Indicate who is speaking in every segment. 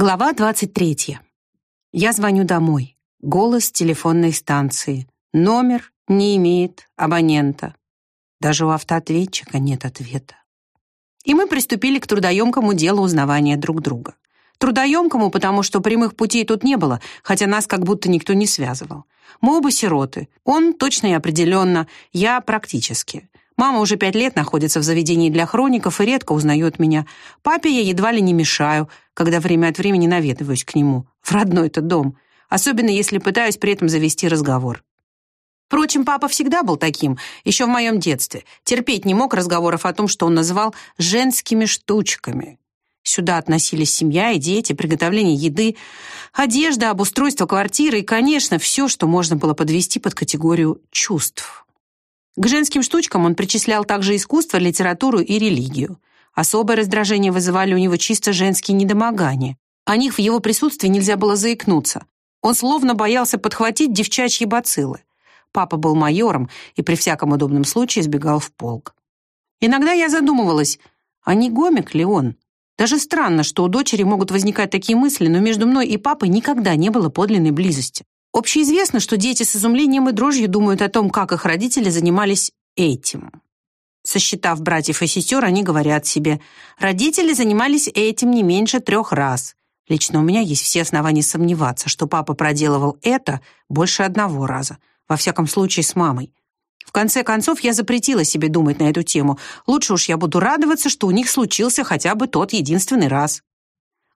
Speaker 1: Глава 23. Я звоню домой. Голос телефонной станции. Номер не имеет абонента. Даже у автоответчика нет ответа. И мы приступили к трудоемкому делу узнавания друг друга. Трудоемкому, потому что прямых путей тут не было, хотя нас как будто никто не связывал. Мы оба сироты. Он точно и определенно, я практически. Мама уже пять лет находится в заведении для хроников и редко узнает меня. Папе я едва ли не мешаю, когда время от времени наведываюсь к нему, в родной-то дом, особенно если пытаюсь при этом завести разговор. Впрочем, папа всегда был таким, еще в моем детстве. Терпеть не мог разговоров о том, что он называл «женскими штучками». Сюда относились семья и дети, приготовление еды, одежда, обустройство квартиры и, конечно, все, что можно было подвести под категорию чувств. К женским штучкам он причислял также искусство, литературу и религию. Особое раздражение вызывали у него чисто женские недомогания. О них в его присутствии нельзя было заикнуться. Он словно боялся подхватить девчачьи бациллы. Папа был майором и при всяком удобном случае сбегал в полк. Иногда я задумывалась, а не гомик ли он? Даже странно, что у дочери могут возникать такие мысли, но между мной и папой никогда не было подлинной близости. Общеизвестно, что дети с изумлением и дрожью думают о том, как их родители занимались этим. Сосчитав братьев и сестер, они говорят себе, родители занимались этим не меньше трех раз. Лично у меня есть все основания сомневаться, что папа проделывал это больше одного раза, во всяком случае с мамой. В конце концов, я запретила себе думать на эту тему. Лучше уж я буду радоваться, что у них случился хотя бы тот единственный раз.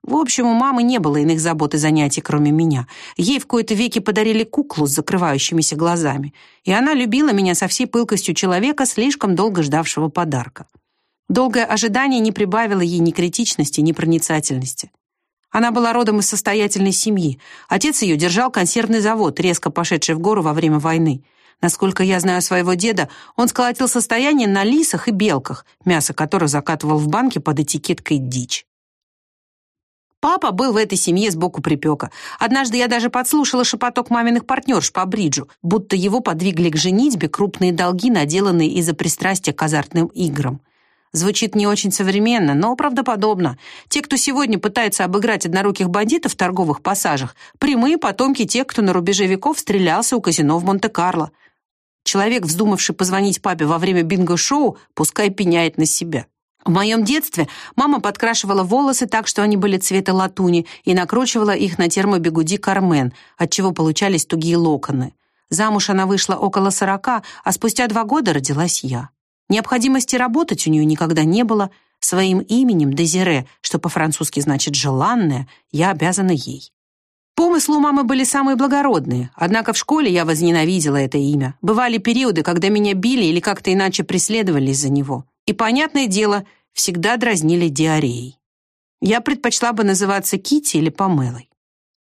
Speaker 1: В общем, у мамы не было иных забот и занятий, кроме меня. Ей в кои-то веки подарили куклу с закрывающимися глазами, и она любила меня со всей пылкостью человека, слишком долго ждавшего подарка. Долгое ожидание не прибавило ей ни критичности, ни проницательности. Она была родом из состоятельной семьи. Отец ее держал консервный завод, резко пошедший в гору во время войны. Насколько я знаю своего деда, он сколотил состояние на лисах и белках, мясо которых закатывал в банки под этикеткой «дичь». Папа был в этой семье сбоку припека. Однажды я даже подслушала шепоток маминых партнерш по бриджу, будто его подвигли к женитьбе крупные долги, наделанные из-за пристрастия к азартным играм. Звучит не очень современно, но правдоподобно. Те, кто сегодня пытается обыграть одноруких бандитов в торговых пассажах, прямые потомки тех, кто на рубеже веков стрелялся у казино в Монте-Карло. Человек, вздумавший позвонить папе во время бинго-шоу, пускай пеняет на себя. В моем детстве мама подкрашивала волосы так, что они были цвета латуни, и накручивала их на термобегуди Кармен, отчего получались тугие локоны. Замуж она вышла около сорока, а спустя два года родилась я. Необходимости работать у нее никогда не было. Своим именем Дезире, что по-французски значит «желанная», я обязана ей. Помыслы у мамы были самые благородные, однако в школе я возненавидела это имя. Бывали периоды, когда меня били или как-то иначе преследовали из-за него и, понятное дело, всегда дразнили диареей. Я предпочла бы называться Кити или Памелой.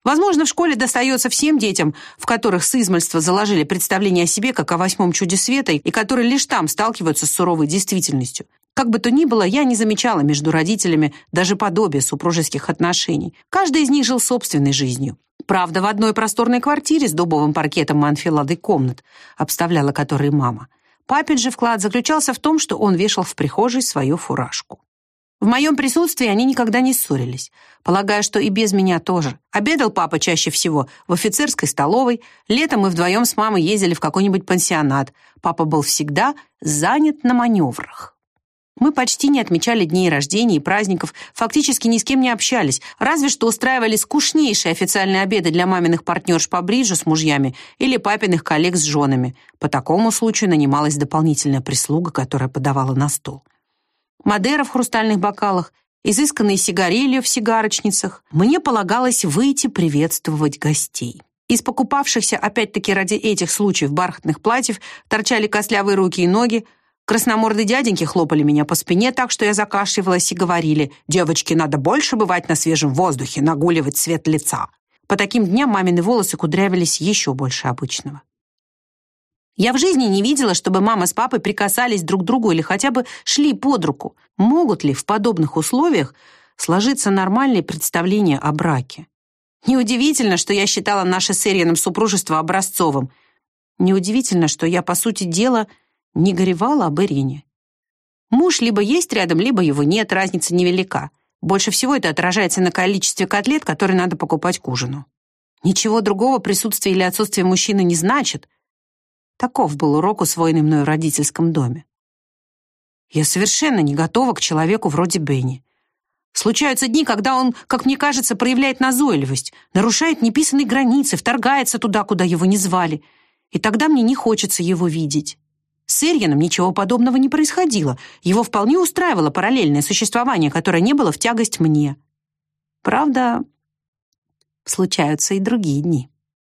Speaker 1: Возможно, в школе достается всем детям, в которых с измальства заложили представление о себе как о восьмом чуде света и которые лишь там сталкиваются с суровой действительностью. Как бы то ни было, я не замечала между родителями даже подобия супружеских отношений. Каждый из них жил собственной жизнью. Правда, в одной просторной квартире с дубовым паркетом и комнат, обставляла которой мама – Папин же вклад заключался в том, что он вешал в прихожей свою фуражку. В моем присутствии они никогда не ссорились. Полагаю, что и без меня тоже. Обедал папа чаще всего в офицерской столовой. Летом мы вдвоем с мамой ездили в какой-нибудь пансионат. Папа был всегда занят на маневрах. Мы почти не отмечали дней рождения и праздников, фактически ни с кем не общались, разве что устраивали скучнейшие официальные обеды для маминых партнерш по бриджу с мужьями или папиных коллег с женами. По такому случаю нанималась дополнительная прислуга, которая подавала на стол. Мадера в хрустальных бокалах, изысканные сигарелья в сигарочницах. Мне полагалось выйти приветствовать гостей. Из покупавшихся опять-таки ради этих случаев бархатных платьев торчали костлявые руки и ноги, Красномордые дяденьки хлопали меня по спине так, что я закашливалась и говорили, «Девочке надо больше бывать на свежем воздухе, нагуливать цвет лица». По таким дням мамины волосы кудрявились еще больше обычного. Я в жизни не видела, чтобы мама с папой прикасались друг к другу или хотя бы шли под руку. Могут ли в подобных условиях сложиться нормальные представления о браке? Неудивительно, что я считала наше с Эрианом супружество образцовым. Неудивительно, что я, по сути дела, не горевала об Ирине. Муж либо есть рядом, либо его нет, разница невелика. Больше всего это отражается на количестве котлет, которые надо покупать к ужину. Ничего другого присутствие или отсутствие мужчины не значит. Таков был урок, усвоенный мною в родительском доме. Я совершенно не готова к человеку вроде Бенни. Случаются дни, когда он, как мне кажется, проявляет назойливость, нарушает неписанные границы, вторгается туда, куда его не звали. И тогда мне не хочется его видеть. С Ирьяном ничего подобного не происходило. Его вполне устраивало параллельное существование, которое не было в тягость мне. Правда, случаются и другие дни.